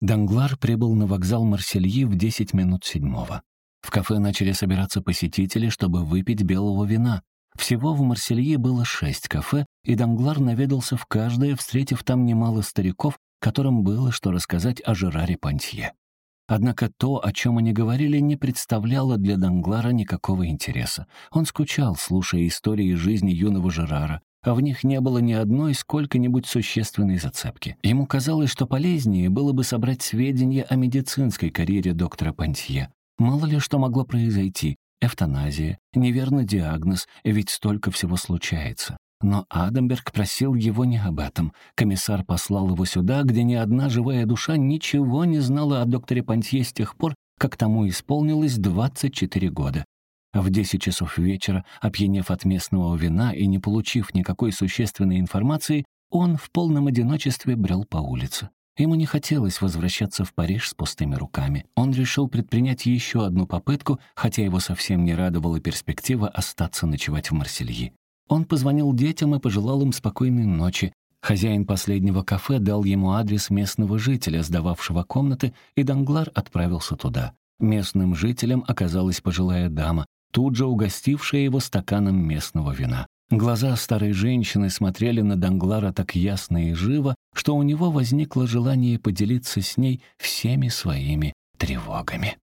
Данглар прибыл на вокзал Марсельи в 10 минут седьмого. В кафе начали собираться посетители, чтобы выпить белого вина. Всего в Марселье было шесть кафе, и Данглар наведался в каждое, встретив там немало стариков, которым было что рассказать о Жераре Пантье. Однако то, о чем они говорили, не представляло для Данглара никакого интереса. Он скучал, слушая истории жизни юного Жерара, а в них не было ни одной сколько-нибудь существенной зацепки. Ему казалось, что полезнее было бы собрать сведения о медицинской карьере доктора Пантье. Мало ли что могло произойти. Эвтаназия, неверный диагноз, ведь столько всего случается. Но Адамберг просил его не об этом. Комиссар послал его сюда, где ни одна живая душа ничего не знала о докторе Пантье с тех пор, как тому исполнилось 24 года. В десять часов вечера, опьянев от местного вина и не получив никакой существенной информации, он в полном одиночестве брел по улице. Ему не хотелось возвращаться в Париж с пустыми руками. Он решил предпринять еще одну попытку, хотя его совсем не радовала перспектива остаться ночевать в Марсельи. Он позвонил детям и пожелал им спокойной ночи. Хозяин последнего кафе дал ему адрес местного жителя, сдававшего комнаты, и Данглар отправился туда. Местным жителем оказалась пожилая дама, тут же угостившая его стаканом местного вина. Глаза старой женщины смотрели на Данглара так ясно и живо, что у него возникло желание поделиться с ней всеми своими тревогами.